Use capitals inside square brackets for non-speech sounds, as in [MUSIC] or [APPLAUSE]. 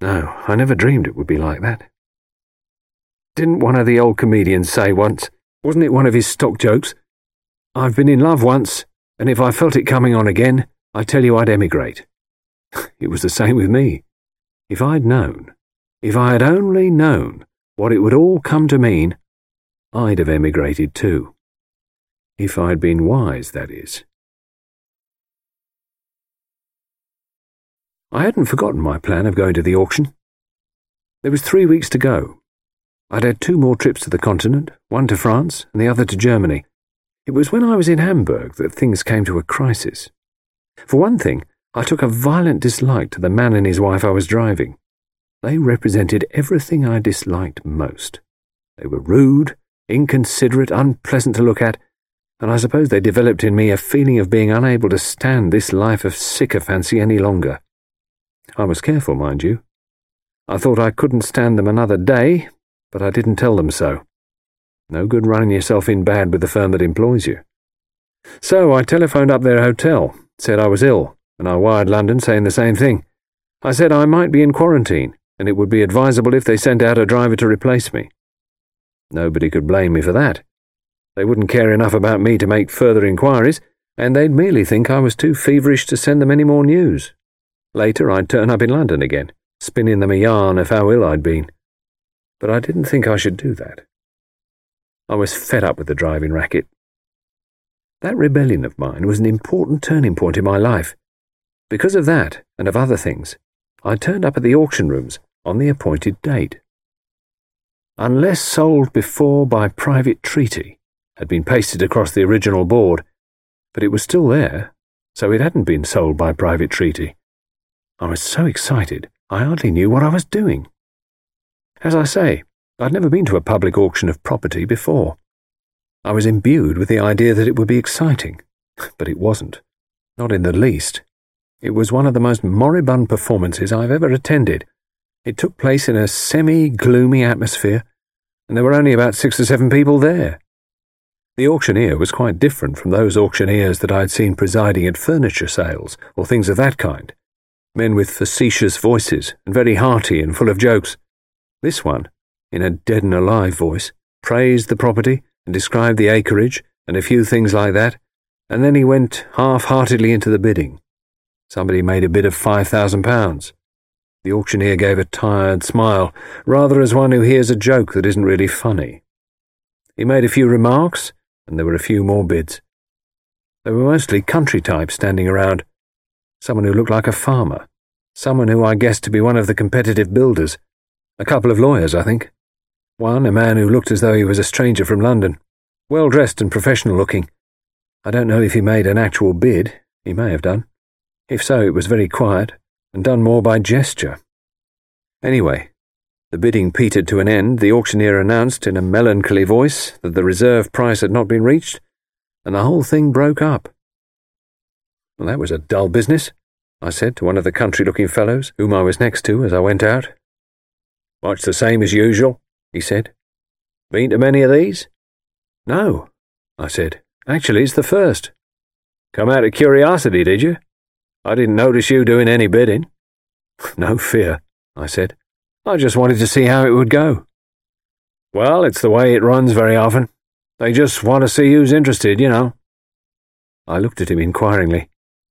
No, I never dreamed it would be like that. Didn't one of the old comedians say once, wasn't it one of his stock jokes? I've been in love once, and if I felt it coming on again, I tell you I'd emigrate. [LAUGHS] it was the same with me. If I'd known, if I had only known what it would all come to mean, I'd have emigrated too. If I'd been wise, that is. I hadn't forgotten my plan of going to the auction. There was three weeks to go. I'd had two more trips to the continent, one to France and the other to Germany. It was when I was in Hamburg that things came to a crisis. For one thing, I took a violent dislike to the man and his wife I was driving. They represented everything I disliked most. They were rude, inconsiderate, unpleasant to look at, and I suppose they developed in me a feeling of being unable to stand this life of sycophancy any longer. I was careful, mind you. I thought I couldn't stand them another day, but I didn't tell them so. No good running yourself in bad with the firm that employs you. So I telephoned up their hotel, said I was ill, and I wired London saying the same thing. I said I might be in quarantine, and it would be advisable if they sent out a driver to replace me. Nobody could blame me for that. They wouldn't care enough about me to make further inquiries, and they'd merely think I was too feverish to send them any more news. Later, I'd turn up in London again, spinning them a yarn of how ill I'd been. But I didn't think I should do that. I was fed up with the driving racket. That rebellion of mine was an important turning point in my life. Because of that, and of other things, I turned up at the auction rooms on the appointed date. Unless sold before by private treaty, had been pasted across the original board, but it was still there, so it hadn't been sold by private treaty. I was so excited, I hardly knew what I was doing. As I say, I'd never been to a public auction of property before. I was imbued with the idea that it would be exciting, [LAUGHS] but it wasn't. Not in the least. It was one of the most moribund performances I've ever attended. It took place in a semi gloomy atmosphere, and there were only about six or seven people there. The auctioneer was quite different from those auctioneers that I'd seen presiding at furniture sales or things of that kind men with facetious voices and very hearty and full of jokes. This one, in a dead and alive voice, praised the property and described the acreage and a few things like that, and then he went half-heartedly into the bidding. Somebody made a bid of five thousand pounds. The auctioneer gave a tired smile, rather as one who hears a joke that isn't really funny. He made a few remarks, and there were a few more bids. There were mostly country types standing around, someone who looked like a farmer, someone who I guessed to be one of the competitive builders, a couple of lawyers, I think. One, a man who looked as though he was a stranger from London, well dressed and professional looking. I don't know if he made an actual bid, he may have done. If so, it was very quiet, and done more by gesture. Anyway, the bidding petered to an end, the auctioneer announced in a melancholy voice that the reserve price had not been reached, and the whole thing broke up. Well, that was a dull business, I said to one of the country looking fellows whom I was next to as I went out. Much the same as usual, he said. Been to many of these? No, I said. Actually, it's the first. Come out of curiosity, did you? I didn't notice you doing any bidding. [LAUGHS] no fear, I said. I just wanted to see how it would go. Well, it's the way it runs very often. They just want to see who's interested, you know. I looked at him inquiringly.